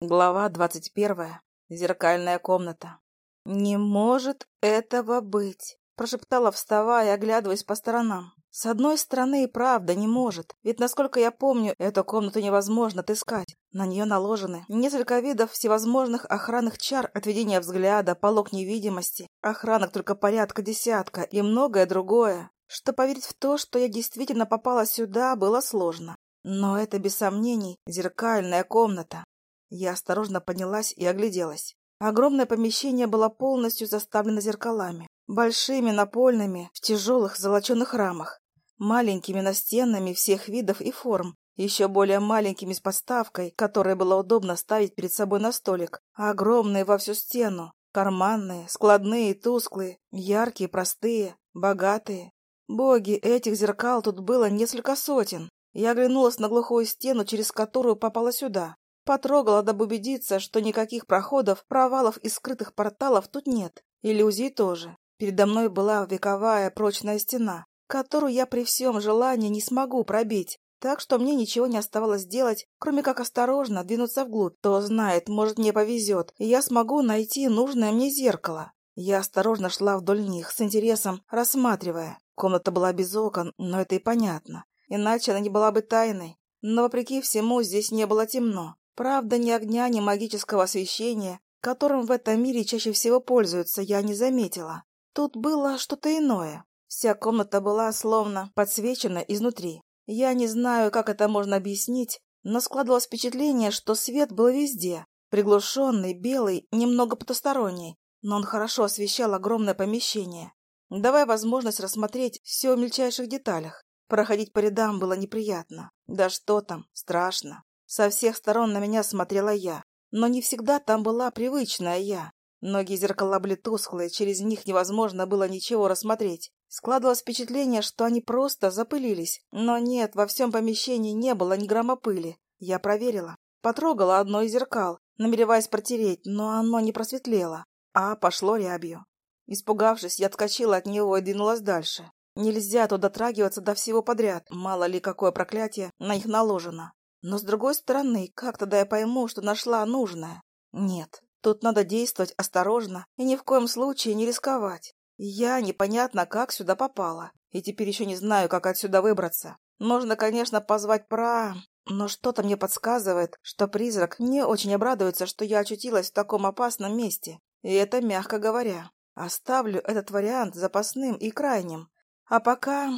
Глава двадцать первая. Зеркальная комната. «Не может этого быть!» – прошептала, вставая оглядываясь по сторонам. «С одной стороны, и правда не может, ведь, насколько я помню, эту комнату невозможно отыскать. На нее наложены несколько видов всевозможных охранных чар, отведения взгляда, полог невидимости, охранок только порядка десятка и многое другое, что поверить в то, что я действительно попала сюда, было сложно. Но это, без сомнений, зеркальная комната. Я осторожно поднялась и огляделась. Огромное помещение было полностью заставлено зеркалами. Большими, напольными, в тяжелых золоченых рамах. Маленькими настенными всех видов и форм. Еще более маленькими с подставкой, которые было удобно ставить перед собой на столик. огромные во всю стену. Карманные, складные, тусклые, яркие, простые, богатые. Боги, этих зеркал тут было несколько сотен. Я оглянулась на глухую стену, через которую попала сюда. Потрогала, дабы убедиться, что никаких проходов, провалов и скрытых порталов тут нет. Иллюзий тоже. Передо мной была вековая прочная стена, которую я при всем желании не смогу пробить. Так что мне ничего не оставалось делать, кроме как осторожно двинуться вглубь. Кто знает, может, мне повезет, и я смогу найти нужное мне зеркало. Я осторожно шла вдоль них, с интересом рассматривая. Комната была без окон, но это и понятно. Иначе она не была бы тайной. Но, вопреки всему, здесь не было темно. Правда, ни огня, ни магического освещения, которым в этом мире чаще всего пользуются, я не заметила. Тут было что-то иное. Вся комната была словно подсвечена изнутри. Я не знаю, как это можно объяснить, но складывалось впечатление, что свет был везде. Приглушенный, белый, немного потусторонний, но он хорошо освещал огромное помещение, давая возможность рассмотреть все в мельчайших деталях. Проходить по рядам было неприятно. Да что там, страшно. Со всех сторон на меня смотрела я, но не всегда там была привычная я. Многие зеркала были тусклые, через них невозможно было ничего рассмотреть. Складывалось впечатление, что они просто запылились. Но нет, во всем помещении не было ни грамма пыли. Я проверила. Потрогала одно из зеркал, намереваясь протереть, но оно не просветлело, а пошло рябью. Испугавшись, я отскочила от него и двинулась дальше. Нельзя тут дотрагиваться до всего подряд, мало ли какое проклятие на них наложено. Но с другой стороны, как тогда я пойму, что нашла нужное? Нет, тут надо действовать осторожно и ни в коем случае не рисковать. Я непонятно как сюда попала, и теперь еще не знаю, как отсюда выбраться. Можно, конечно, позвать про... Но что-то мне подсказывает, что призрак не очень обрадуется, что я очутилась в таком опасном месте. И это мягко говоря. Оставлю этот вариант запасным и крайним. А пока...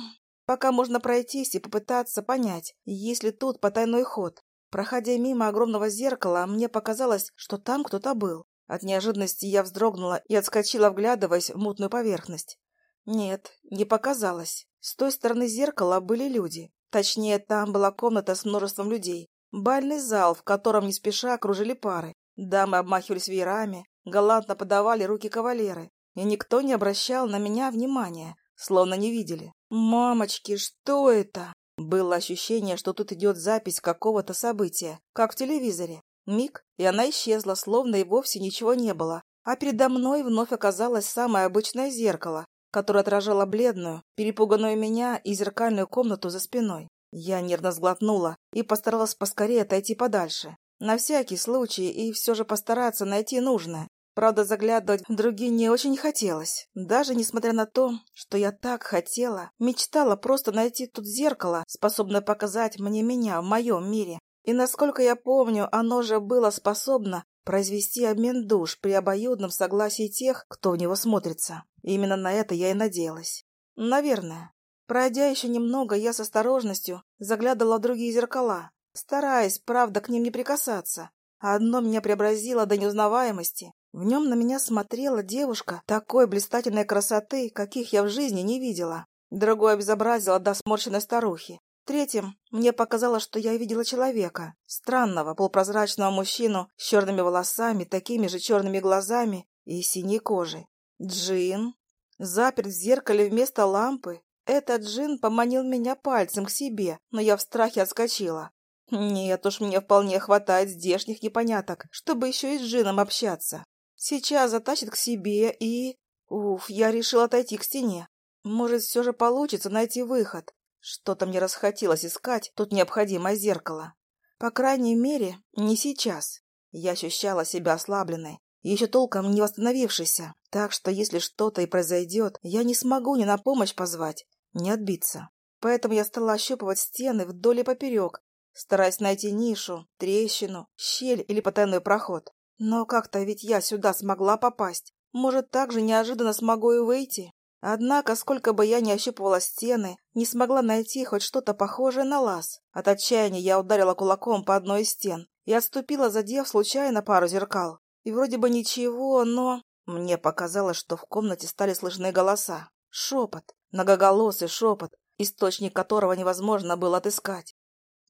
Пока можно пройтись и попытаться понять, есть ли тут потайной ход. Проходя мимо огромного зеркала, мне показалось, что там кто-то был. От неожиданности я вздрогнула и отскочила, вглядываясь в мутную поверхность. Нет, не показалось. С той стороны зеркала были люди. Точнее, там была комната с множеством людей. Бальный зал, в котором не спеша окружили пары. Дамы обмахивались веерами, галантно подавали руки кавалеры. И никто не обращал на меня внимания, словно не видели. «Мамочки, что это?» Было ощущение, что тут идет запись какого-то события, как в телевизоре. Миг, и она исчезла, словно и вовсе ничего не было. А передо мной вновь оказалось самое обычное зеркало, которое отражало бледную, перепуганную меня и зеркальную комнату за спиной. Я нервно сглотнула и постаралась поскорее отойти подальше. На всякий случай и все же постараться найти нужное. Правда, заглядывать в другие не очень хотелось. Даже несмотря на то, что я так хотела, мечтала просто найти тут зеркало, способное показать мне меня в моем мире. И, насколько я помню, оно же было способно произвести обмен душ при обоюдном согласии тех, кто в него смотрится. Именно на это я и надеялась. Наверное. Пройдя еще немного, я с осторожностью заглядывала в другие зеркала, стараясь, правда, к ним не прикасаться. Одно меня преобразило до неузнаваемости. В нем на меня смотрела девушка такой блистательной красоты, каких я в жизни не видела. Другое обезобразило до сморщенной старухи. Третьим мне показалось, что я видела человека. Странного, полупрозрачного мужчину с черными волосами, такими же черными глазами и синей кожей. Джин. Заперт в зеркале вместо лампы. Этот джин поманил меня пальцем к себе, но я в страхе отскочила. Нет уж, мне вполне хватает здешних непоняток, чтобы еще и с джином общаться. Сейчас затащит к себе и... Уф, я решил отойти к стене. Может, все же получится найти выход. Что-то мне расхотелось искать тут необходимое зеркало. По крайней мере, не сейчас. Я ощущала себя ослабленной, еще толком не восстановившейся, так что если что-то и произойдет, я не смогу ни на помощь позвать, ни отбиться. Поэтому я стала ощупывать стены вдоль и поперек, стараясь найти нишу, трещину, щель или потайной проход. Но как-то ведь я сюда смогла попасть. Может, так же неожиданно смогу и выйти? Однако, сколько бы я ни ощупывала стены, не смогла найти хоть что-то похожее на лаз. От отчаяния я ударила кулаком по одной из стен и отступила, задев случайно пару зеркал. И вроде бы ничего, но... Мне показалось, что в комнате стали слышны голоса. Шепот, многоголосый шепот, источник которого невозможно было отыскать.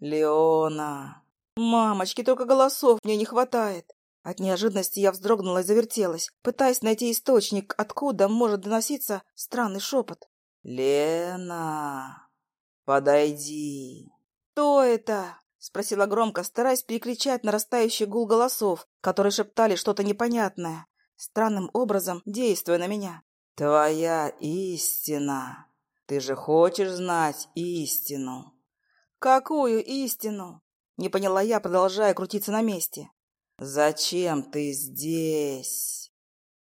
«Леона!» «Мамочки, только голосов мне не хватает!» От неожиданности я вздрогнула и завертелась, пытаясь найти источник, откуда может доноситься странный шепот. «Лена, подойди!» «Кто это?» — спросила громко, стараясь перекричать нарастающий гул голосов, которые шептали что-то непонятное, странным образом действуя на меня. «Твоя истина! Ты же хочешь знать истину!» «Какую истину?» — не поняла я, продолжая крутиться на месте. «Зачем ты здесь?»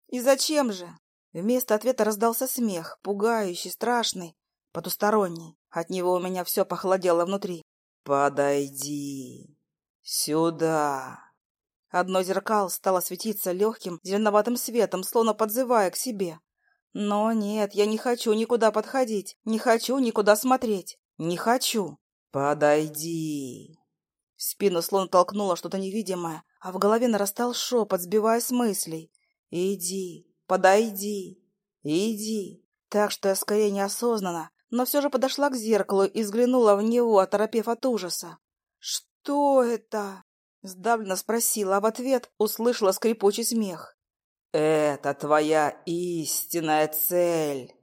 «И зачем же?» Вместо ответа раздался смех, пугающий, страшный, потусторонний. От него у меня все похолодело внутри. «Подойди сюда!» Одно зеркал стало светиться легким зеленоватым светом, словно подзывая к себе. Но нет, я не хочу никуда подходить, не хочу никуда смотреть, не хочу. «Подойди!» В спину словно толкнуло что-то невидимое, а в голове нарастал шепот, сбивая с мыслей. «Иди, подойди, иди!» Так что я скорее неосознанно, но все же подошла к зеркалу и взглянула в него, оторопев от ужаса. «Что это?» — сдавленно спросила, а в ответ услышала скрипучий смех. «Это твоя истинная цель.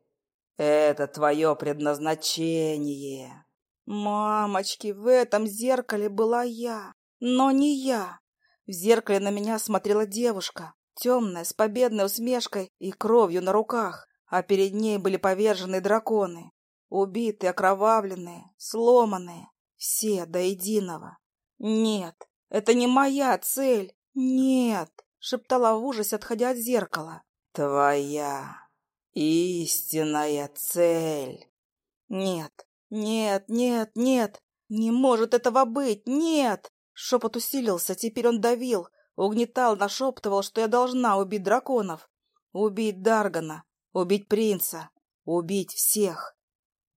Это твое предназначение». Мамочки, в этом зеркале была я, но не я. В зеркале на меня смотрела девушка, темная, с победной усмешкой и кровью на руках, а перед ней были повержены драконы, убитые, окровавленные, сломанные, все до единого. Нет, это не моя цель, нет, шептала в ужасе, отходя от зеркала. Твоя истинная цель. Нет, «Нет, нет, нет! Не может этого быть! Нет!» Шепот усилился, теперь он давил, угнетал, нашептывал, что я должна убить драконов, убить Даргана, убить принца, убить всех.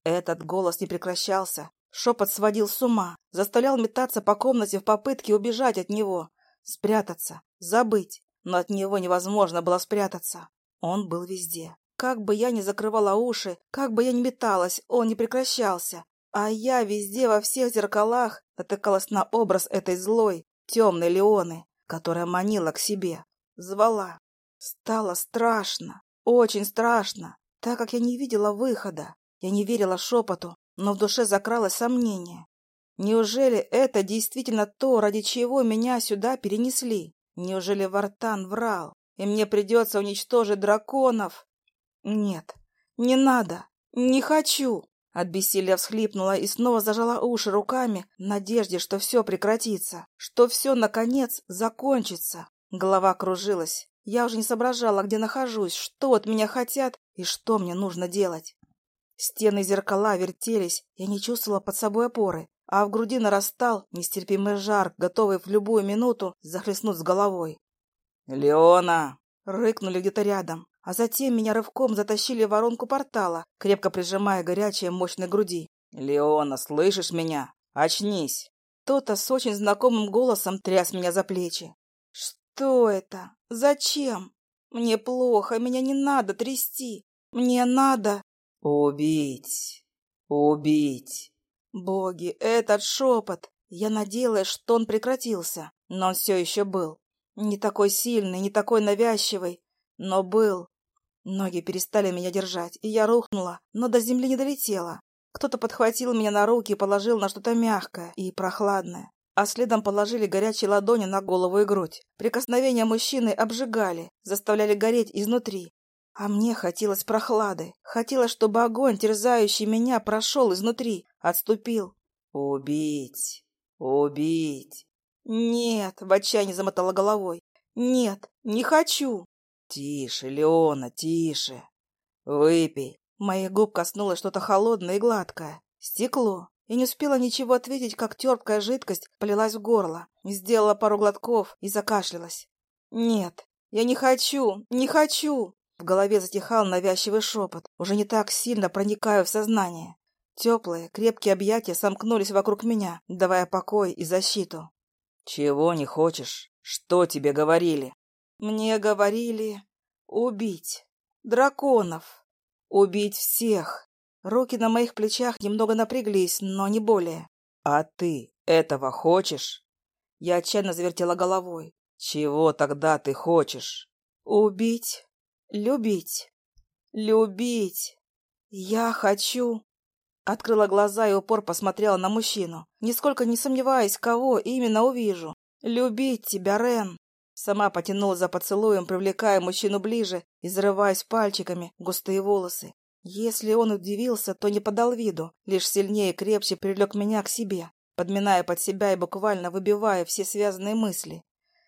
Этот голос не прекращался, шепот сводил с ума, заставлял метаться по комнате в попытке убежать от него, спрятаться, забыть, но от него невозможно было спрятаться. Он был везде. Как бы я ни закрывала уши, как бы я ни металась, он не прекращался. А я везде, во всех зеркалах, натыкалась на образ этой злой, темной Леоны, которая манила к себе, звала. Стало страшно, очень страшно, так как я не видела выхода. Я не верила шепоту, но в душе закралось сомнение. Неужели это действительно то, ради чего меня сюда перенесли? Неужели Вартан врал, и мне придется уничтожить драконов? «Нет, не надо, не хочу!» От бессилия всхлипнула и снова зажала уши руками в надежде, что все прекратится, что все, наконец, закончится. Голова кружилась. Я уже не соображала, где нахожусь, что от меня хотят и что мне нужно делать. Стены зеркала вертелись, я не чувствовала под собой опоры, а в груди нарастал нестерпимый жар, готовый в любую минуту захлестнуть с головой. «Леона!» — рыкнули где-то рядом а затем меня рывком затащили в воронку портала, крепко прижимая горячее мощной груди. «Леона, слышишь меня? Очнись!» Кто-то с очень знакомым голосом тряс меня за плечи. «Что это? Зачем? Мне плохо, меня не надо трясти. Мне надо...» «Убить! Убить!» Боги, этот шепот! Я надеялась, что он прекратился, но он все еще был. Не такой сильный, не такой навязчивый, но был. Ноги перестали меня держать, и я рухнула, но до земли не долетела. Кто-то подхватил меня на руки и положил на что-то мягкое и прохладное, а следом положили горячие ладони на голову и грудь. Прикосновения мужчины обжигали, заставляли гореть изнутри. А мне хотелось прохлады, хотелось, чтобы огонь, терзающий меня, прошел изнутри, отступил. «Убить! Убить!» Нет, в отчаянии замотала головой. Нет, не хочу. Тише, Леона, тише. Выпей. Моих губ коснулось что-то холодное и гладкое. Стекло. И не успела ничего ответить, как терпкая жидкость полилась в горло. Сделала пару глотков и закашлялась. «Нет, я не хочу, не хочу!» В голове затихал навязчивый шепот. Уже не так сильно проникаю в сознание. Теплые, крепкие объятия сомкнулись вокруг меня, давая покой и защиту. «Чего не хочешь? Что тебе говорили?» «Мне говорили убить драконов, убить всех, Руки на моих плечах немного напряглись, но не более. «А ты этого хочешь?» Я отчаянно завертела головой. «Чего тогда ты хочешь?» «Убить. Любить. Любить. Я хочу...» Открыла глаза и упор посмотрела на мужчину, нисколько не сомневаясь, кого именно увижу. «Любить тебя, Рен!» Сама потянула за поцелуем, привлекая мужчину ближе и зарываясь пальчиками в густые волосы. Если он удивился, то не подал виду, лишь сильнее и крепче привлек меня к себе, подминая под себя и буквально выбивая все связанные мысли.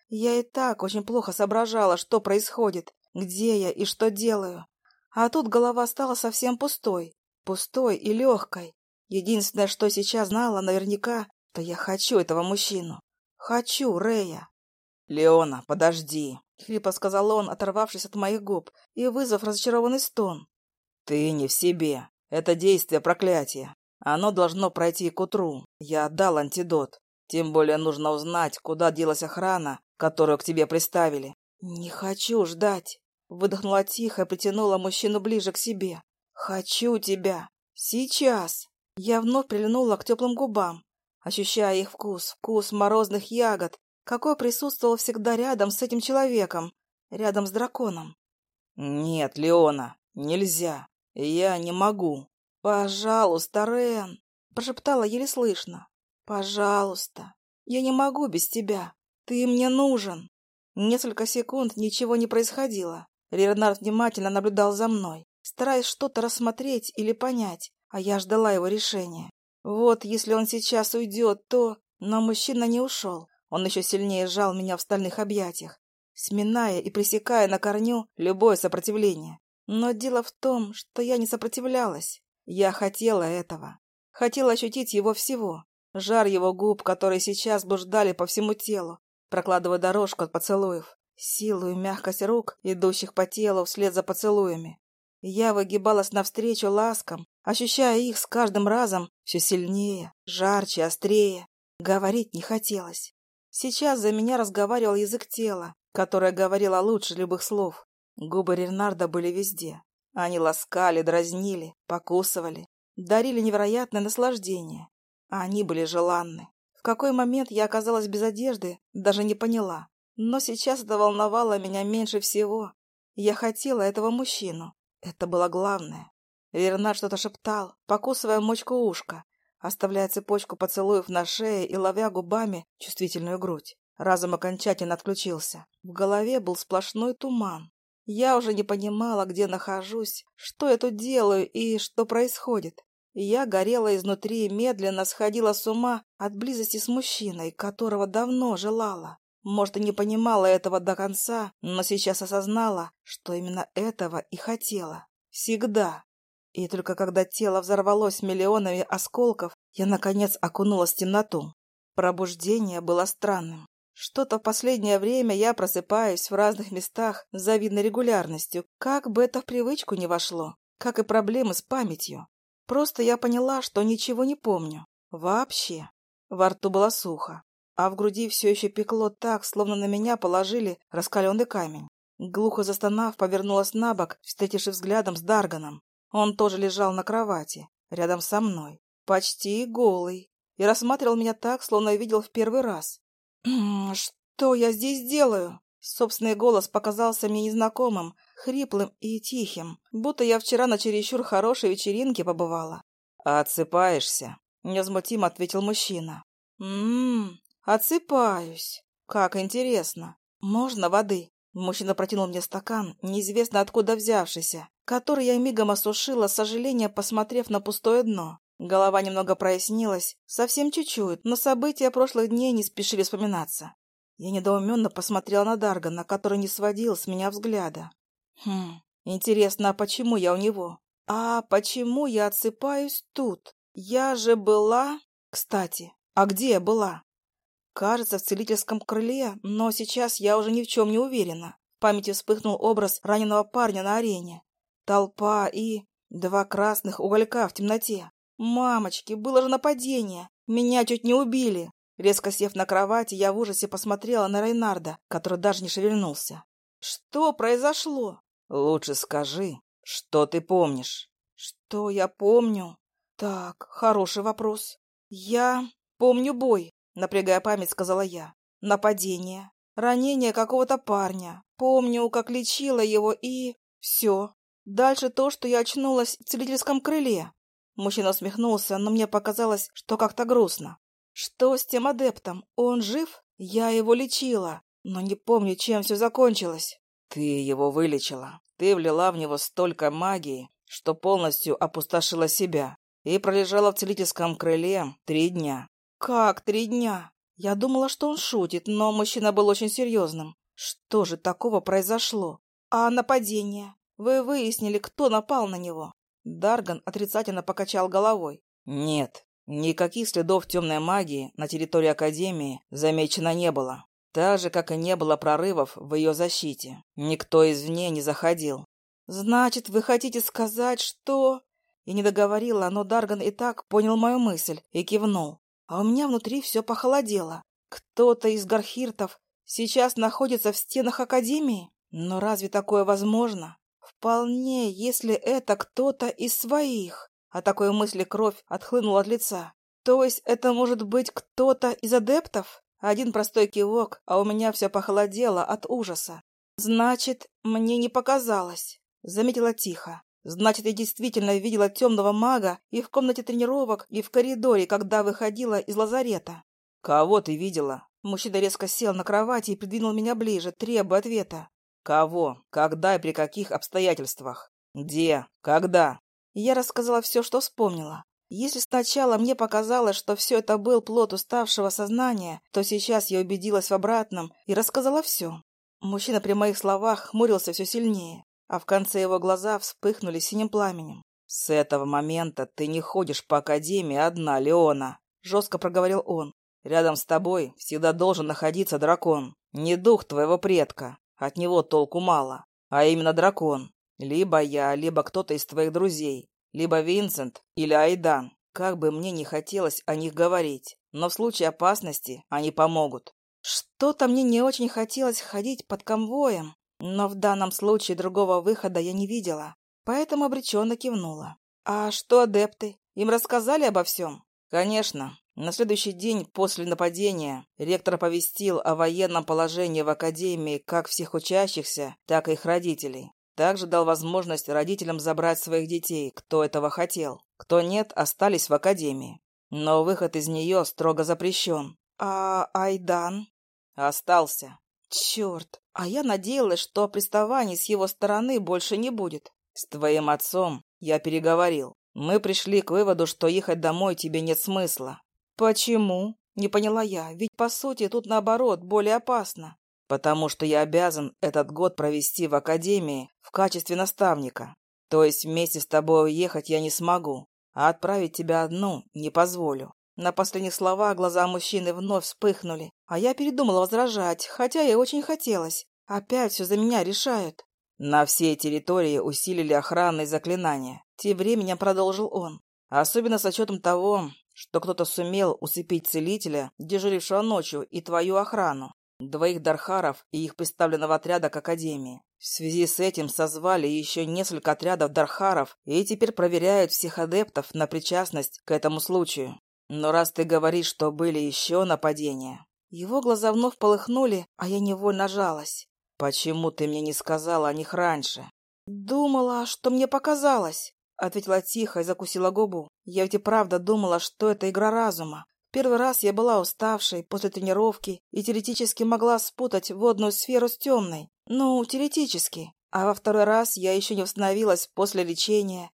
Я и так очень плохо соображала, что происходит, где я и что делаю. А тут голова стала совсем пустой, пустой и легкой. Единственное, что сейчас знала наверняка, то я хочу этого мужчину. Хочу Рея. «Леона, подожди!» — хрипло сказал он, оторвавшись от моих губ и вызвав разочарованный стон. «Ты не в себе. Это действие проклятия. Оно должно пройти к утру. Я отдал антидот. Тем более нужно узнать, куда делась охрана, которую к тебе приставили». «Не хочу ждать», — выдохнула тихо и притянула мужчину ближе к себе. «Хочу тебя. Сейчас». Я вновь прильнула к теплым губам, ощущая их вкус, вкус морозных ягод, какой присутствовал всегда рядом с этим человеком, рядом с драконом. «Нет, Леона, нельзя. «Я не могу». «Пожалуйста, Рен», — прошептала еле слышно. «Пожалуйста. Я не могу без тебя. Ты мне нужен». Несколько секунд ничего не происходило. Лернард внимательно наблюдал за мной, стараясь что-то рассмотреть или понять, а я ждала его решения. Вот если он сейчас уйдет, то... Но мужчина не ушел. Он еще сильнее сжал меня в стальных объятиях, сминая и пресекая на корню любое сопротивление. Но дело в том, что я не сопротивлялась. Я хотела этого. Хотела ощутить его всего. Жар его губ, которые сейчас блуждали по всему телу, прокладывая дорожку от поцелуев. Силу и мягкость рук, идущих по телу вслед за поцелуями. Я выгибалась навстречу ласкам, ощущая их с каждым разом все сильнее, жарче, острее. Говорить не хотелось. Сейчас за меня разговаривал язык тела, которое говорило лучше любых слов. Губы Ренарда были везде. Они ласкали, дразнили, покусывали, дарили невероятное наслаждение. А они были желанны. В какой момент я оказалась без одежды, даже не поняла. Но сейчас это волновало меня меньше всего. Я хотела этого мужчину. Это было главное. Вернар что-то шептал, покусывая мочку ушка, оставляя цепочку поцелуев на шее и ловя губами чувствительную грудь. Разум окончательно отключился. В голове был сплошной туман. Я уже не понимала, где нахожусь, что я тут делаю и что происходит. Я горела изнутри и медленно сходила с ума от близости с мужчиной, которого давно желала. Может, и не понимала этого до конца, но сейчас осознала, что именно этого и хотела. Всегда. И только когда тело взорвалось миллионами осколков, я, наконец, окунулась в темноту. Пробуждение было странным. Что-то в последнее время я просыпаюсь в разных местах с завидной регулярностью, как бы это в привычку не вошло, как и проблемы с памятью. Просто я поняла, что ничего не помню. Вообще. Во рту было сухо, а в груди все еще пекло так, словно на меня положили раскаленный камень. Глухо застонав, повернулась на бок, встретившись взглядом с Дарганом. Он тоже лежал на кровати, рядом со мной, почти голый, и рассматривал меня так, словно видел в первый раз. «Что я здесь делаю?» Собственный голос показался мне незнакомым, хриплым и тихим, будто я вчера на чересчур хорошей вечеринке побывала. «Отсыпаешься?» — невозмутимо ответил мужчина. «Ммм, отсыпаюсь. Как интересно. Можно воды?» Мужчина протянул мне стакан, неизвестно откуда взявшийся, который я мигом осушила, с сожалением посмотрев на пустое дно. Голова немного прояснилась, совсем чуть-чуть, но события прошлых дней не спешили вспоминаться. Я недоуменно посмотрела на Даргана, который не сводил с меня взгляда. Хм, интересно, а почему я у него? А почему я отсыпаюсь тут? Я же была... Кстати, а где я была? Кажется, в целительском крыле, но сейчас я уже ни в чем не уверена. В памяти вспыхнул образ раненого парня на арене. Толпа и... два красных уголька в темноте. Мамочки, было же нападение. Меня чуть не убили. Резко сев на кровати, я в ужасе посмотрела на Рейнарда, который даже не шевельнулся. Что произошло? Лучше скажи, что ты помнишь? Что я помню? Так, хороший вопрос. Я помню бой, напрягая память, сказала я. Нападение, ранение какого-то парня. Помню, как лечила его и... Все. Дальше то, что я очнулась в целительском крыле. Мужчина усмехнулся, но мне показалось, что как-то грустно. Что с тем адептом? Он жив? Я его лечила, но не помню, чем все закончилось. Ты его вылечила. Ты влила в него столько магии, что полностью опустошила себя и пролежала в целительском крыле три дня. Как три дня? Я думала, что он шутит, но мужчина был очень серьезным. Что же такого произошло? А нападение? Вы выяснили, кто напал на него? Дарган отрицательно покачал головой. Нет, никаких следов темной магии на территории Академии замечено не было. Так же, как и не было прорывов в ее защите. Никто извне не заходил. «Значит, вы хотите сказать, что...» Я не договорила, но Дарган и так понял мою мысль и кивнул. А у меня внутри все похолодело. Кто-то из гархиртов сейчас находится в стенах Академии? Но разве такое возможно? Вполне, если это кто-то из своих. А такой мысли кровь отхлынула от лица. То есть это может быть кто-то из адептов? Один простой кивок, а у меня все похолодело от ужаса. Значит, мне не показалось. Заметила тихо. Значит, я действительно видела темного мага и в комнате тренировок, и в коридоре, когда выходила из лазарета. «Кого ты видела?» Мужчина резко сел на кровати и придвинул меня ближе, требуя ответа. «Кого? Когда и при каких обстоятельствах? Где? Когда?» Я рассказала все, что вспомнила. Если сначала мне показалось, что все это был плод уставшего сознания, то сейчас я убедилась в обратном и рассказала все. Мужчина при моих словах хмурился все сильнее, а в конце его глаза вспыхнули синим пламенем. «С этого момента ты не ходишь по Академии одна, Леона», — жестко проговорил он. «Рядом с тобой всегда должен находиться дракон. Не дух твоего предка, от него толку мало, а именно дракон. Либо я, либо кто-то из твоих друзей. Либо Винсент или Айдан. Как бы мне не хотелось о них говорить, но в случае опасности они помогут. Что-то мне не очень хотелось ходить под конвоем, но в данном случае другого выхода я не видела, поэтому обреченно кивнула. А что адепты? Им рассказали обо всем? Конечно. На следующий день после нападения ректор оповестил о военном положении в Академии как всех учащихся, так и их родителей. Также дал возможность родителям забрать своих детей, кто этого хотел. Кто нет, остались в академии. Но выход из нее строго запрещен. А Айдан? Остался. Черт, а я надеялась, что приставаний с его стороны больше не будет. С твоим отцом я переговорил. Мы пришли к выводу, что ехать домой тебе нет смысла. Почему? Не поняла я, ведь по сути тут наоборот более опасно потому что я обязан этот год провести в академии в качестве наставника. То есть вместе с тобой уехать я не смогу, а отправить тебя одну не позволю». На последних словах глаза мужчины вновь вспыхнули, а я передумала возражать, хотя и очень хотелось. Опять все за меня решают. На всей территории усилили охранные заклинания. Тем временем продолжил он. Особенно с учетом того, что кто-то сумел усыпить целителя, дежурившего ночью, и твою охрану двоих дархаров и их представленного отряда к Академии. В связи с этим созвали еще несколько отрядов дархаров и теперь проверяют всех адептов на причастность к этому случаю. Но раз ты говоришь, что были еще нападения... Его глаза вновь полыхнули, а я невольно жалась. «Почему ты мне не сказала о них раньше?» «Думала, что мне показалось», — ответила тихо и закусила губу. «Я ведь и правда думала, что это игра разума, Первый раз я была уставшей после тренировки и теоретически могла спутать водную сферу с темной. Ну, теоретически. А во второй раз я еще не восстановилась после лечения.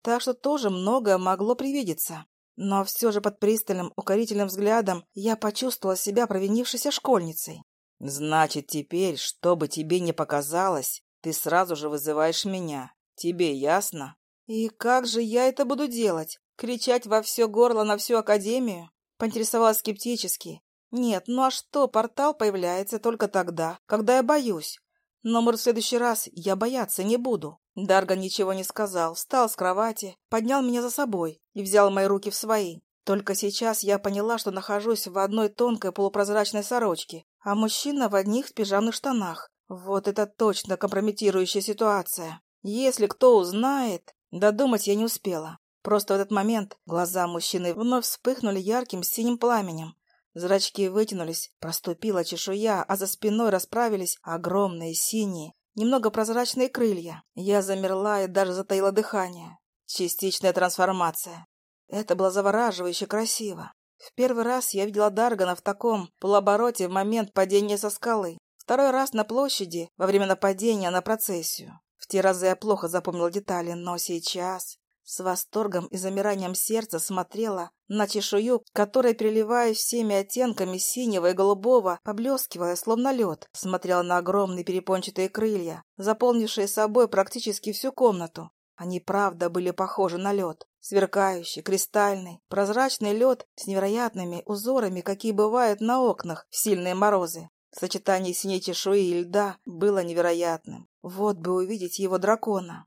так что тоже многое могло привидеться. Но все же под пристальным, укорительным взглядом я почувствовала себя провинившейся школьницей. «Значит, теперь, что бы тебе ни показалось, ты сразу же вызываешь меня. Тебе ясно?» «И как же я это буду делать? Кричать во все горло на всю академию?» Поинтересовалась скептически. «Нет, ну а что, портал появляется только тогда, когда я боюсь. Но, может, в следующий раз я бояться не буду». Дарга ничего не сказал, встал с кровати, поднял меня за собой и взял мои руки в свои. Только сейчас я поняла, что нахожусь в одной тонкой полупрозрачной сорочке, а мужчина в одних пижамных штанах. Вот это точно компрометирующая ситуация. Если кто узнает... Додумать я не успела. Просто в этот момент глаза мужчины вновь вспыхнули ярким синим пламенем. Зрачки вытянулись, проступила чешуя, а за спиной расправились огромные синие, немного прозрачные крылья. Я замерла и даже затаила дыхание. Частичная трансформация. Это было завораживающе красиво. В первый раз я видела Даргана в таком полуобороте в момент падения со скалы. Второй раз на площади, во время нападения на процессию. В те разы я плохо запомнила детали, но сейчас с восторгом и замиранием сердца смотрела на чешую, которая, переливаясь всеми оттенками синего и голубого, поблескивая, словно лед, смотрела на огромные перепончатые крылья, заполнившие собой практически всю комнату. Они, правда, были похожи на лед. Сверкающий, кристальный, прозрачный лед с невероятными узорами, какие бывают на окнах в сильные морозы. Сочетание синей чешуи и льда было невероятным. Вот бы увидеть его дракона.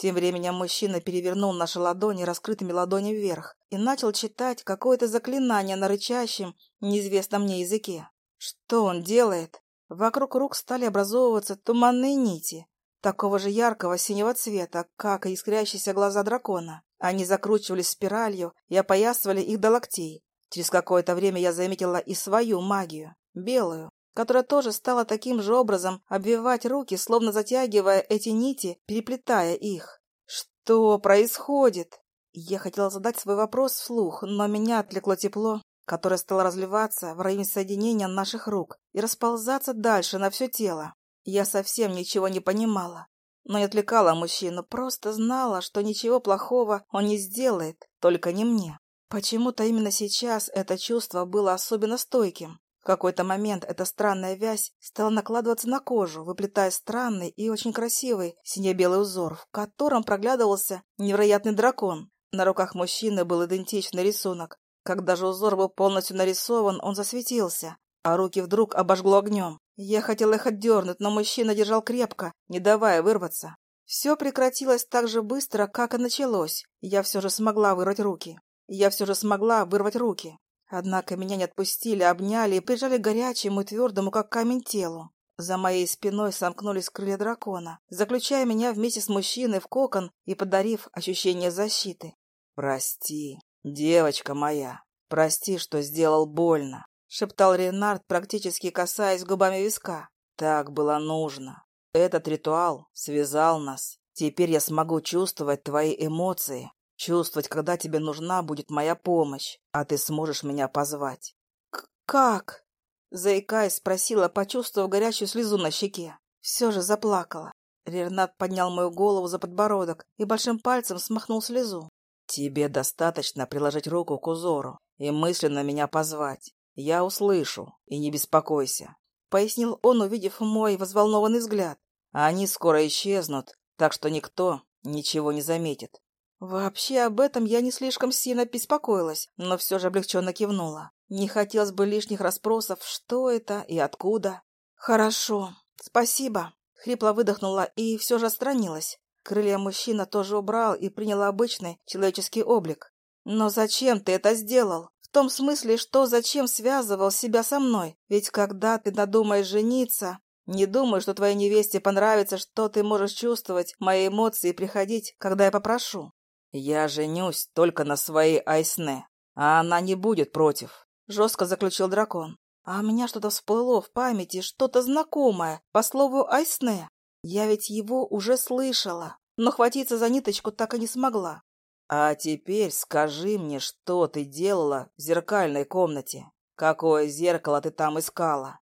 Тем временем мужчина перевернул наши ладони раскрытыми ладонями вверх и начал читать какое-то заклинание на рычащем, неизвестном мне языке. Что он делает? Вокруг рук стали образовываться туманные нити, такого же яркого синего цвета, как и искрящиеся глаза дракона. Они закручивались спиралью и опоясывали их до локтей. Через какое-то время я заметила и свою магию, белую, которая тоже стала таким же образом обвивать руки, словно затягивая эти нити, переплетая их. Что происходит? Я хотела задать свой вопрос вслух, но меня отвлекло тепло, которое стало разливаться в районе соединения наших рук и расползаться дальше на все тело. Я совсем ничего не понимала, но не отвлекала мужчину, просто знала, что ничего плохого он не сделает, только не мне. Почему-то именно сейчас это чувство было особенно стойким. В какой-то момент эта странная вязь стала накладываться на кожу, выплетая странный и очень красивый сине-белый узор, в котором проглядывался невероятный дракон. На руках мужчины был идентичный рисунок. Когда же узор был полностью нарисован, он засветился, а руки вдруг обожгло огнем. Я хотела их отдернуть, но мужчина держал крепко, не давая вырваться. Все прекратилось так же быстро, как и началось. Я все же смогла вырвать руки. Я все же смогла вырвать руки. Однако меня не отпустили, обняли и прижали к горячему и твердому, как камень, телу. За моей спиной сомкнулись крылья дракона, заключая меня вместе с мужчиной в кокон и подарив ощущение защиты. «Прости, девочка моя, прости, что сделал больно», — шептал Ренард, практически касаясь губами виска. «Так было нужно. Этот ритуал связал нас. Теперь я смогу чувствовать твои эмоции, Чувствовать, когда тебе нужна будет моя помощь, а ты сможешь меня позвать. — Как? — заикаясь, спросила, почувствовав горячую слезу на щеке. Все же заплакала. Рернат поднял мою голову за подбородок и большим пальцем смахнул слезу. «Тебе достаточно приложить руку к узору и мысленно меня позвать. Я услышу, и не беспокойся», — пояснил он, увидев мой взволнованный взгляд. «Они скоро исчезнут, так что никто ничего не заметит. Вообще об этом я не слишком сильно беспокоилась, но все же облегченно кивнула. Не хотелось бы лишних расспросов, что это и откуда. «Хорошо, спасибо», — хрипло выдохнула и все же отстранилась. Крылья мужчина тоже убрал и принял обычный человеческий облик. «Но зачем ты это сделал? В том смысле, что зачем связывал себя со мной? Ведь когда ты надумаешь жениться, не думаю, что твоей невесте понравится, что ты можешь чувствовать мои эмоции и приходить, когда я попрошу. «Я женюсь только на своей Айсне, а она не будет против», — жестко заключил дракон. «А у меня что-то всплыло в памяти, что-то знакомое, по слову Айсне. Я ведь его уже слышала, но хватиться за ниточку так и не смогла». «А теперь скажи мне, что ты делала в зеркальной комнате? Какое зеркало ты там искала?»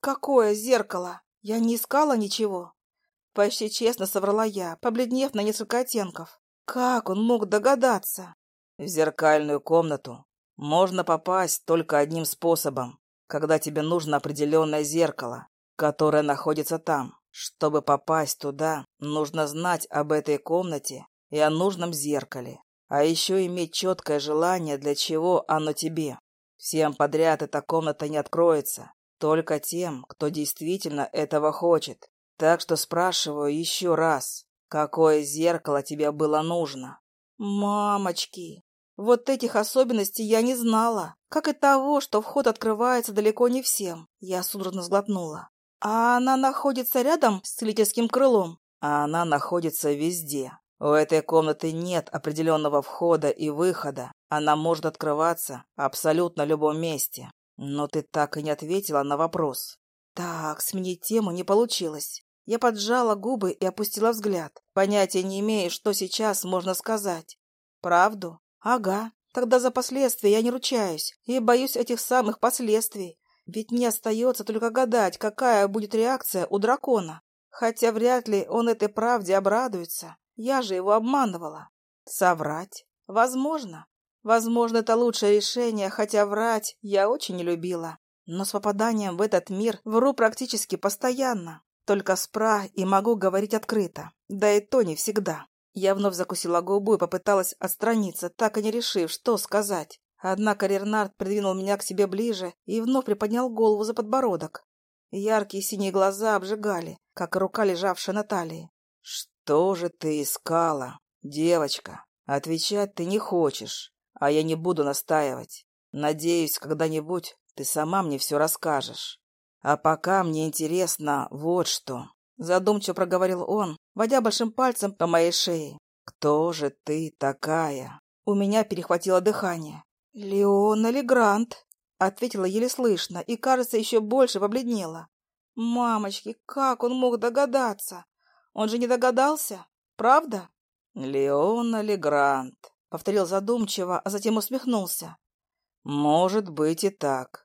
«Какое зеркало? Я не искала ничего». Почти честно соврала я, побледнев на несколько оттенков. Как он мог догадаться? В зеркальную комнату можно попасть только одним способом, когда тебе нужно определенное зеркало, которое находится там. Чтобы попасть туда, нужно знать об этой комнате и о нужном зеркале, а еще иметь четкое желание, для чего оно тебе. Всем подряд эта комната не откроется, только тем, кто действительно этого хочет. Так что спрашиваю еще раз, какое зеркало тебе было нужно? Мамочки, вот этих особенностей я не знала, как и того, что вход открывается далеко не всем. Я судорожно сглотнула. А она находится рядом с целительским крылом? А она находится везде. У этой комнаты нет определенного входа и выхода. Она может открываться абсолютно в любом месте. Но ты так и не ответила на вопрос. Так, сменить тему не получилось. Я поджала губы и опустила взгляд. Понятия не имея, что сейчас можно сказать. Правду? Ага. Тогда за последствия я не ручаюсь и боюсь этих самых последствий. Ведь мне остается только гадать, какая будет реакция у дракона. Хотя вряд ли он этой правде обрадуется. Я же его обманывала. Соврать? Возможно. Возможно, это лучшее решение, хотя врать я очень не любила. Но с попаданием в этот мир вру практически постоянно. Только с пра и могу говорить открыто. Да и то не всегда. Я вновь закусила губу и попыталась отстраниться, так и не решив, что сказать. Однако Рернард придвинул меня к себе ближе и вновь приподнял голову за подбородок. Яркие синие глаза обжигали, как и рука, лежавшая на талии. «Что же ты искала, девочка? Отвечать ты не хочешь, а я не буду настаивать. Надеюсь, когда-нибудь ты сама мне все расскажешь. А пока мне интересно вот что». Задумчиво проговорил он, водя большим пальцем по моей шее. «Кто же ты такая?» У меня перехватило дыхание. «Леона Легрант», — ответила еле слышно и, кажется, еще больше побледнела. «Мамочки, как он мог догадаться? Он же не догадался, правда?» «Леона Легрант», — повторил задумчиво, а затем усмехнулся. «Может быть и так,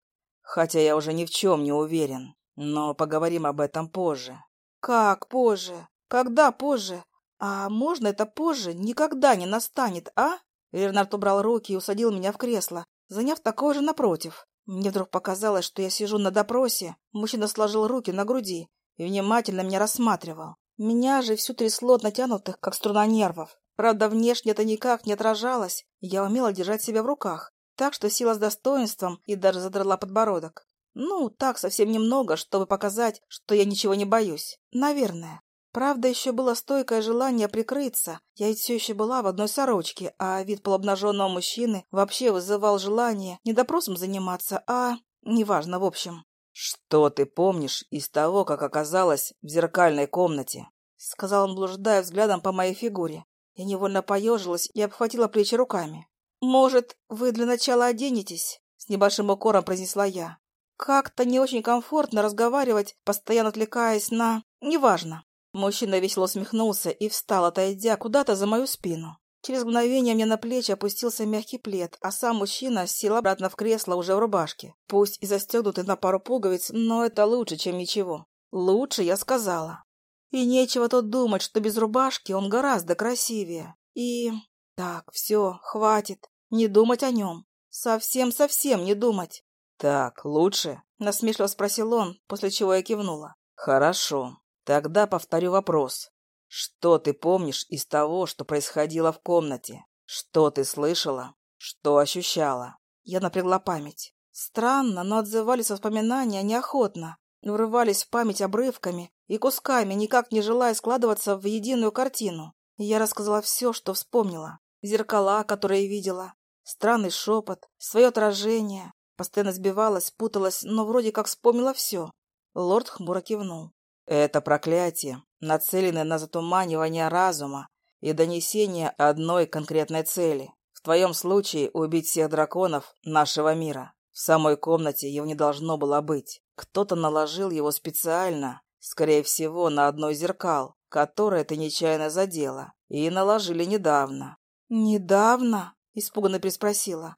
хотя я уже ни в чем не уверен, но поговорим об этом позже». «Как позже? Когда позже? А можно это позже никогда не настанет, а?» Вернард убрал руки и усадил меня в кресло, заняв такое же напротив. Мне вдруг показалось, что я сижу на допросе. Мужчина сложил руки на груди и внимательно меня рассматривал. Меня же всю трясло от натянутых, как струна нервов. Правда, внешне это никак не отражалось. Я умела держать себя в руках, так что сила с достоинством и даже задрала подбородок. Ну, так совсем немного, чтобы показать, что я ничего не боюсь. Наверное. Правда, еще было стойкое желание прикрыться. Я ведь все еще была в одной сорочке, а вид полуобнаженного мужчины вообще вызывал желание не допросом заниматься, а... Неважно, в общем. «Что ты помнишь из того, как оказалась в зеркальной комнате?» — сказал он, блуждая взглядом по моей фигуре. Я невольно поежилась и обхватила плечи руками. «Может, вы для начала оденетесь?» — с небольшим укором произнесла я. «Как-то не очень комфортно разговаривать, постоянно отвлекаясь на... Неважно». Мужчина весело усмехнулся и встал, отойдя куда-то за мою спину. Через мгновение мне на плечи опустился мягкий плед, а сам мужчина сел обратно в кресло уже в рубашке. Пусть и застегнутый на пару пуговиц, но это лучше, чем ничего. Лучше, я сказала. И нечего тут думать, что без рубашки он гораздо красивее. И... Так, все, хватит. Не думать о нем. Совсем-совсем не думать. «Так, лучше?» — насмешливо спросил он, после чего я кивнула. «Хорошо. Тогда повторю вопрос. Что ты помнишь из того, что происходило в комнате? Что ты слышала? Что ощущала? Я напрягла память. Странно, но отзывались воспоминания неохотно. Врывались в память обрывками и кусками, никак не желая складываться в единую картину. Я рассказала все, что вспомнила. Зеркала, которые видела. Странный шепот, свое отражение. Постоянно сбивалась, путалась, но вроде как вспомнила все. Лорд хмуро кивнул. Это проклятие, нацеленное на затуманивание разума и донесение одной конкретной цели. В твоем случае убить всех драконов нашего мира. В самой комнате его не должно было быть. Кто-то наложил его специально, скорее всего, на одно из зеркал, которое ты нечаянно задела. И наложили недавно. «Недавно?» — испуганно приспросила.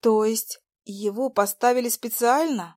«То есть его поставили специально?»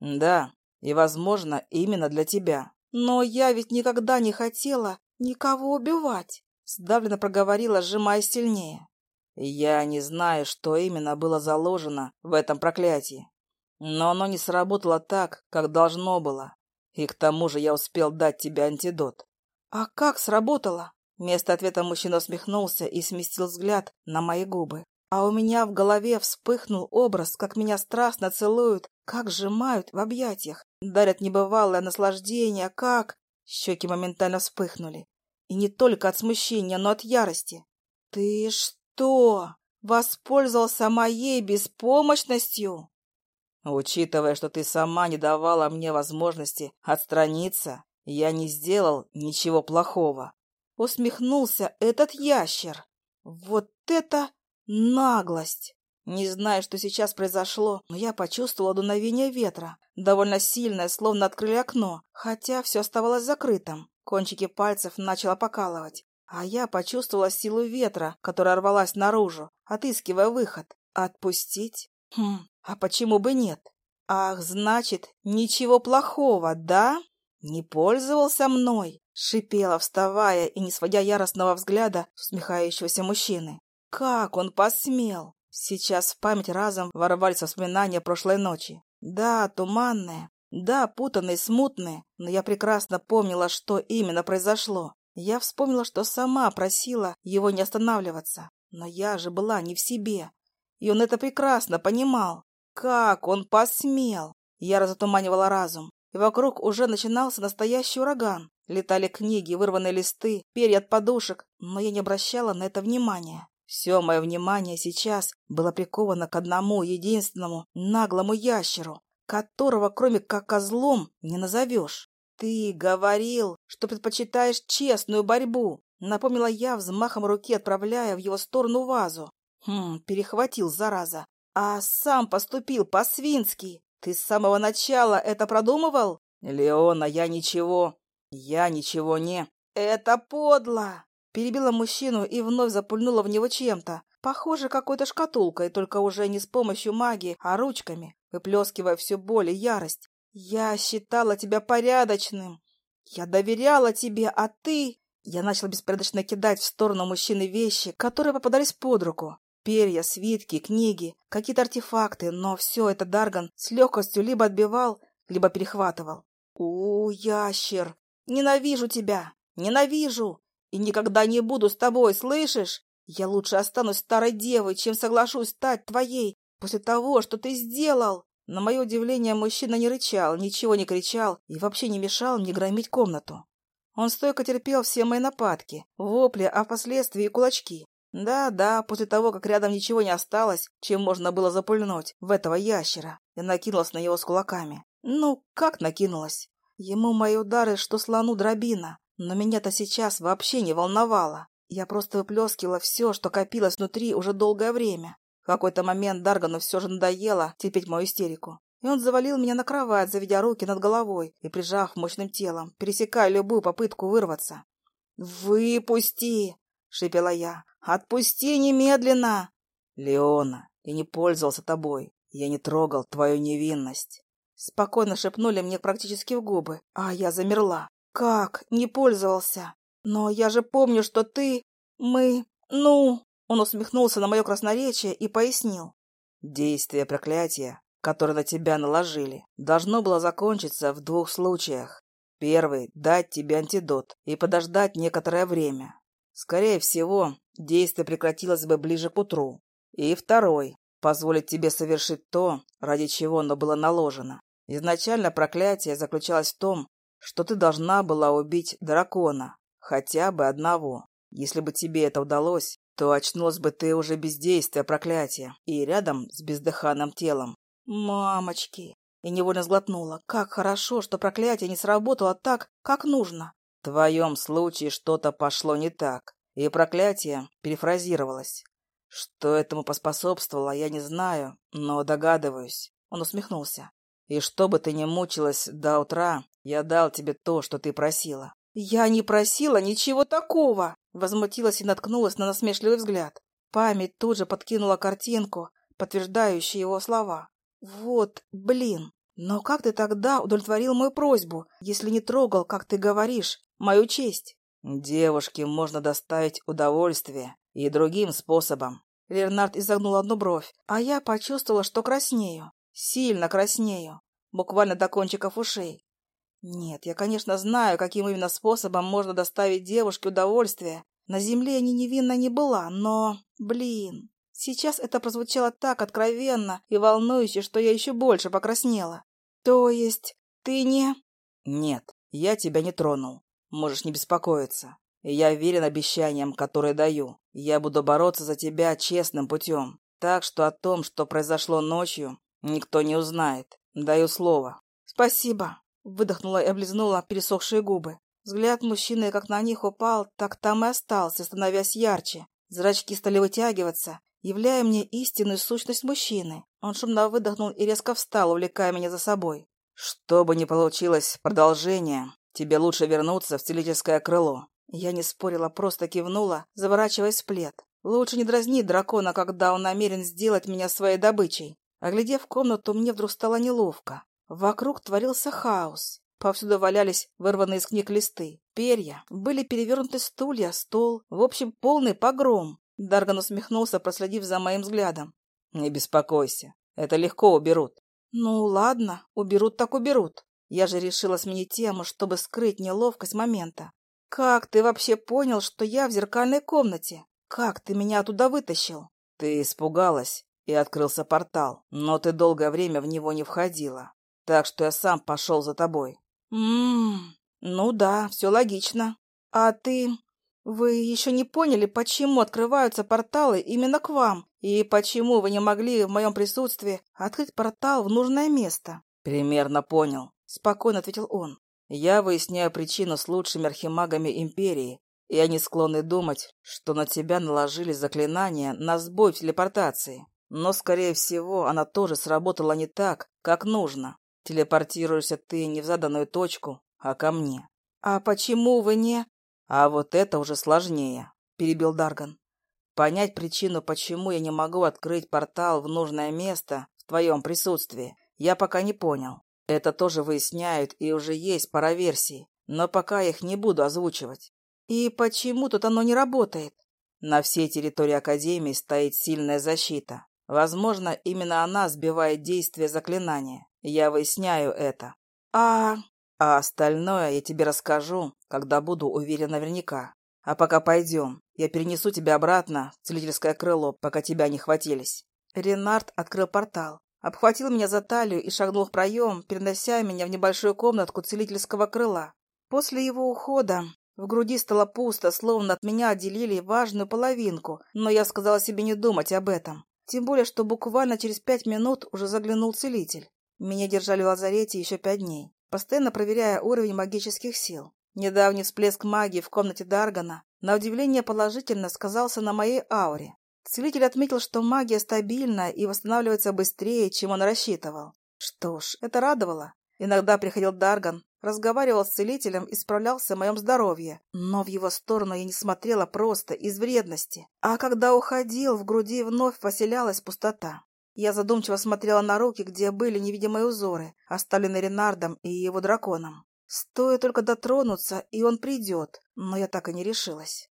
«Да, и, возможно, именно для тебя. Но я ведь никогда не хотела никого убивать. Сдавленно проговорила, сжимая сильнее. Я не знаю, что именно было заложено в этом проклятии, но оно не сработало так, как должно было. И к тому же я успел дать тебе антидот. А как сработало? Вместо ответа мужчина усмехнулся и сместил взгляд на мои губы. А у меня в голове вспыхнул образ, как меня страстно целуют, как сжимают в объятиях, дарят небывалое наслаждение, как... Щеки моментально вспыхнули. И не только от смущения, но от ярости. «Ты что, воспользовался моей беспомощностью?» Учитывая, что ты сама не давала мне возможности отстраниться, я не сделал ничего плохого. Усмехнулся этот ящер. Вот это наглость! Не знаю, что сейчас произошло, но я почувствовала дуновение ветра. Довольно сильное, словно открыли окно, хотя все оставалось закрытым. Кончики пальцев начало покалывать. А я почувствовала силу ветра, которая рвалась наружу, отыскивая выход. Отпустить? Хм, а почему бы нет? Ах, значит, ничего плохого, да? Не пользовался мной? Шипела, вставая и не сводя яростного взгляда с усмехающегося мужчины. Как он посмел? Сейчас в память разом ворвались воспоминания прошлой ночи. Да, туманные, да, путанные, смутные, но я прекрасно помнила, что именно произошло. Я вспомнила, что сама просила его не останавливаться. Но я же была не в себе. И он это прекрасно понимал. Как он посмел? Я разотуманивала разум. И вокруг уже начинался настоящий ураган. Летали книги, вырванные листы, перья от подушек, но я не обращала на это внимания. Все мое внимание сейчас было приковано к одному единственному наглому ящеру, которого кроме как козлом не назовешь. «Ты говорил, что предпочитаешь честную борьбу», — напомнила я взмахом руки, отправляя в его сторону вазу. Хм, перехватил, зараза. А сам поступил по-свински. Ты с самого начала это продумывал? Леона, я ничего. Я ничего не... Это подло! Перебила мужчину и вновь запульнула в него чем-то. Похоже, какой-то шкатулкой, только уже не с помощью магии, а ручками, выплескивая все боль и ярость. «Я считала тебя порядочным. Я доверяла тебе, а ты...» Я начала беспорядочно кидать в сторону мужчины вещи, которые попадались под руку. Перья, свитки, книги, какие-то артефакты, но все это Дарган с легкостью либо отбивал, либо перехватывал. «У, ящер! Ненавижу тебя! Ненавижу! И никогда не буду с тобой, слышишь? Я лучше останусь старой девой, чем соглашусь стать твоей после того, что ты сделал. На мое удивление, мужчина не рычал, ничего не кричал и вообще не мешал мне громить комнату. Он стойко терпел все мои нападки, вопли, а впоследствии и кулачки. Да-да, после того, как рядом ничего не осталось, чем можно было запульнуть в этого ящера, я накинулась на него с кулаками. Ну, как накинулась? Ему мои удары, что слону дробина. Но меня-то сейчас вообще не волновало. Я просто выплескивала все, что копилось внутри уже долгое время. В какой-то момент Даргану все же надоело терпеть мою истерику. И он завалил меня на кровать, заведя руки над головой и прижав мощным телом, пересекая любую попытку вырваться. «Выпусти!» — шипела я. «Отпусти немедленно!» «Леона, я не пользовался тобой. Я не трогал твою невинность». Спокойно шепнули мне практически в губы, а я замерла. «Как? Не пользовался? Но я же помню, что ты... Мы... Ну...» Он усмехнулся на мое красноречие и пояснил. «Действие проклятия, которое на тебя наложили, должно было закончиться в двух случаях. Первый — дать тебе антидот и подождать некоторое время. Скорее всего, действие прекратилось бы ближе к утру. И второй — позволить тебе совершить то, ради чего оно было наложено. Изначально проклятие заключалось в том, что ты должна была убить дракона, хотя бы одного. Если бы тебе это удалось, то очнулась бы ты уже без действия проклятия и рядом с бездыханным телом. Мамочки! И невольно сглотнула. Как хорошо, что проклятие не сработало так, как нужно. В твоем случае что-то пошло не так, и проклятие перефразировалось. Что этому поспособствовало, я не знаю, но догадываюсь. Он усмехнулся. И чтобы ты не мучилась до утра, я дал тебе то, что ты просила. Я не просила ничего такого, возмутилась и наткнулась на насмешливый взгляд. Память тут же подкинула картинку, подтверждающую его слова. Вот, блин. Но как ты тогда удовлетворил мою просьбу, если не трогал, как ты говоришь, мою честь? Девушке можно доставить удовольствие и другим способом. Лернард изогнул одну бровь, а я почувствовала, что краснею. Сильно краснею. Буквально до кончиков ушей. Нет, я, конечно, знаю, каким именно способом можно доставить девушке удовольствие. На земле я ни невинна не была, но... Блин, сейчас это прозвучало так откровенно и волнующе, что я еще больше покраснела. То есть ты не... Нет, я тебя не тронул. Можешь не беспокоиться. Я верен обещаниям, которые даю. Я буду бороться за тебя честным путем. Так что о том, что произошло ночью, никто не узнает. Даю слово. Спасибо. Выдохнула и облизнула пересохшие губы. Взгляд мужчины как на них упал, так там и остался, становясь ярче. Зрачки стали вытягиваться, являя мне истинную сущность мужчины. Он шумно выдохнул и резко встал, увлекая меня за собой. «Что бы ни получилось продолжение, тебе лучше вернуться в целительское крыло. Я не спорила, просто кивнула, заворачиваясь в плед. Лучше не дразнить дракона, когда он намерен сделать меня своей добычей. Оглядев комнату, мне вдруг стало неловко. Вокруг творился хаос. Повсюду валялись вырванные из книг листы, перья, были перевернуты стулья, стол. В общем, полный погром. Дарган усмехнулся, проследив за моим взглядом. «Не беспокойся, это легко уберут». «Ну, ладно, уберут так уберут. Я же решила сменить тему, чтобы скрыть неловкость момента. «Как ты вообще понял, что я в зеркальной комнате? Как ты меня туда вытащил?» «Ты испугалась, и открылся портал, но ты долгое время в него не входила, так что я сам пошел за тобой». «Ммм, ну да, все логично. А ты... Вы еще не поняли, почему открываются порталы именно к вам, и почему вы не могли в моем присутствии открыть портал в нужное место?» «Примерно понял», — спокойно ответил он. Я выясняю причину с лучшими архимагами Империи, и они склонны думать, что на тебя наложили заклинание на сбой в телепортации. Но, скорее всего, она тоже сработала не так, как нужно. Телепортируешься ты не в заданную точку, а ко мне. «А почему вы не...» «А вот это уже сложнее», — перебил Дарган. «Понять причину, почему я не могу открыть портал в нужное место в твоем присутствии, я пока не понял. Это тоже выясняют, и уже есть пара версий, но пока их не буду озвучивать. И почему тут оно не работает? На всей территории Академии стоит сильная защита. Возможно, именно она сбивает действие заклинания. Я выясняю это. А... А остальное я тебе расскажу, когда буду уверен наверняка. А пока пойдем. Я перенесу тебя обратно в целительское крыло, пока тебя не хватились. Ренард открыл портал обхватил меня за талию и шагнул в проем, перенося меня в небольшую комнатку целительского крыла. После его ухода в груди стало пусто, словно от меня отделили важную половинку, но я сказала себе не думать об этом. Тем более, что буквально через пять минут уже заглянул целитель. Меня держали в лазарете еще пять дней, постоянно проверяя уровень магических сил. Недавний всплеск магии в комнате Даргана на удивление положительно сказался на моей ауре. Целитель отметил, что магия стабильна и восстанавливается быстрее, чем он рассчитывал. Что ж, это радовало. Иногда приходил Дарган, разговаривал с целителем и справлялся о моем здоровье. Но в его сторону я не смотрела просто из вредности. А когда уходил, в груди вновь поселялась пустота. Я задумчиво смотрела на руки, где были невидимые узоры, оставленные Ренардом и его драконом. Стоит только дотронуться, и он придет, но я так и не решилась.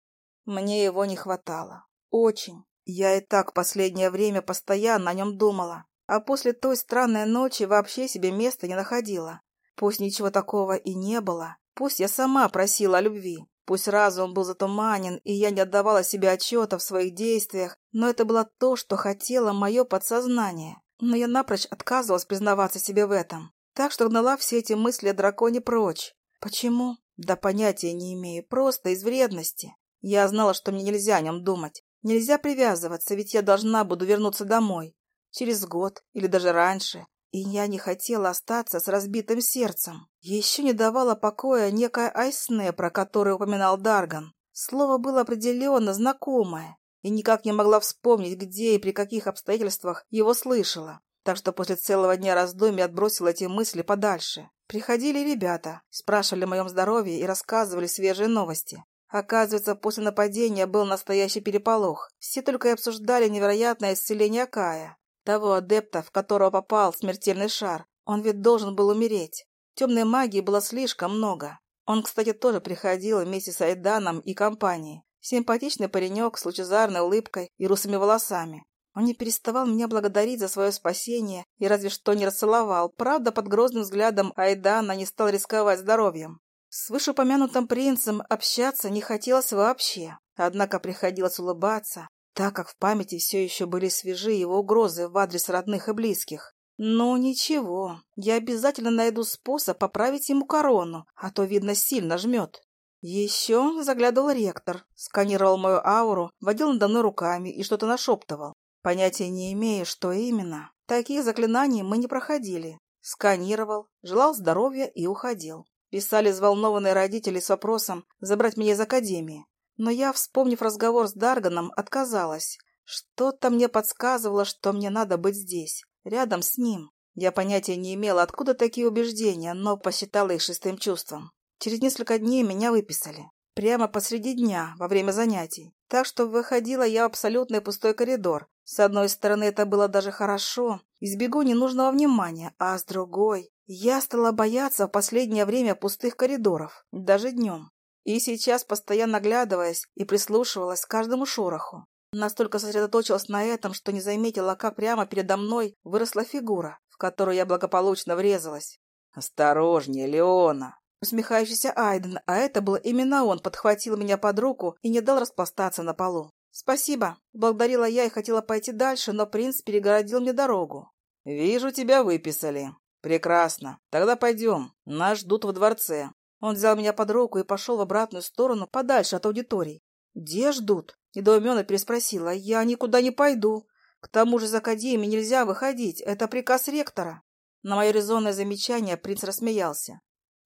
Мне его не хватало. Очень. Я и так последнее время постоянно о нем думала, а после той странной ночи вообще себе места не находила. Пусть ничего такого и не было, пусть я сама просила о любви, пусть разум был затуманен, и я не отдавала себе отчета в своих действиях, но это было то, что хотело мое подсознание. Но я напрочь отказывалась признаваться себе в этом, так что гнала все эти мысли о драконе прочь. Почему? Да понятия не имею, просто из вредности. Я знала, что мне нельзя о нем думать, Нельзя привязываться, ведь я должна буду вернуться домой. Через год или даже раньше. И я не хотела остаться с разбитым сердцем. Еще не давала покоя некая Айсне, про которую упоминал Дарган. Слово было определенно знакомое. И никак не могла вспомнить, где и при каких обстоятельствах его слышала. Так что после целого дня раздумий отбросила эти мысли подальше. Приходили ребята, спрашивали о моем здоровье и рассказывали свежие новости. Оказывается, после нападения был настоящий переполох. Все только и обсуждали невероятное исцеление Кая, того адепта, в которого попал смертельный шар. Он ведь должен был умереть. Темной магии было слишком много. Он, кстати, тоже приходил вместе с Айданом и компанией. Симпатичный паренек с лучезарной улыбкой и русыми волосами. Он не переставал меня благодарить за свое спасение и разве что не расцеловал. Правда, под грозным взглядом Айдана не стал рисковать здоровьем. С вышеупомянутым принцем общаться не хотелось вообще. Однако приходилось улыбаться, так как в памяти все еще были свежи его угрозы в адрес родных и близких. «Ну, ничего, я обязательно найду способ поправить ему корону, а то, видно, сильно жмет». Еще заглядывал ректор, сканировал мою ауру, водил надо мной руками и что-то нашептывал. Понятия не имея, что именно. Таких заклинаний мы не проходили. Сканировал, желал здоровья и уходил. Писали взволнованные родители с вопросом забрать меня из академии. Но я, вспомнив разговор с Дарганом, отказалась. Что-то мне подсказывало, что мне надо быть здесь, рядом с ним. Я понятия не имела, откуда такие убеждения, но посчитала их шестым чувством. Через несколько дней меня выписали. Прямо посреди дня, во время занятий. Так что выходила я в абсолютный пустой коридор. С одной стороны, это было даже хорошо, избегу ненужного внимания, а с другой... Я стала бояться в последнее время пустых коридоров, даже днем. И сейчас, постоянно оглядываясь и прислушивалась к каждому шороху, настолько сосредоточилась на этом, что не заметила, как прямо передо мной выросла фигура, в которую я благополучно врезалась. «Осторожнее, Леона!» Усмехающийся Айден, а это был именно он, подхватил меня под руку и не дал распластаться на полу. «Спасибо», — благодарила я и хотела пойти дальше, но принц перегородил мне дорогу. «Вижу, тебя выписали. Прекрасно. Тогда пойдем. Нас ждут во дворце». Он взял меня под руку и пошел в обратную сторону, подальше от аудитории. «Где ждут?» — недоуменно переспросила. «Я никуда не пойду. К тому же из академии нельзя выходить. Это приказ ректора». На мое резонное замечание принц рассмеялся.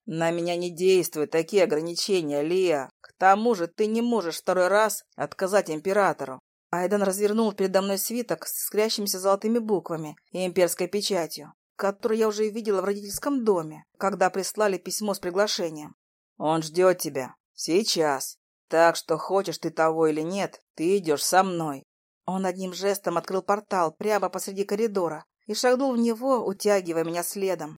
«На меня не действуют такие ограничения, Лия. К тому же ты не можешь второй раз отказать императору». Айден развернул передо мной свиток с искрящимися золотыми буквами и имперской печатью, который я уже видела в родительском доме, когда прислали письмо с приглашением. «Он ждет тебя. Сейчас. Так что, хочешь ты того или нет, ты идешь со мной». Он одним жестом открыл портал прямо посреди коридора и шагнул в него, утягивая меня следом.